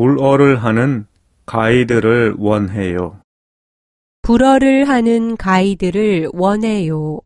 불어를 하는 가이드를 원해요. 불어를 하는 가이드를 원해요.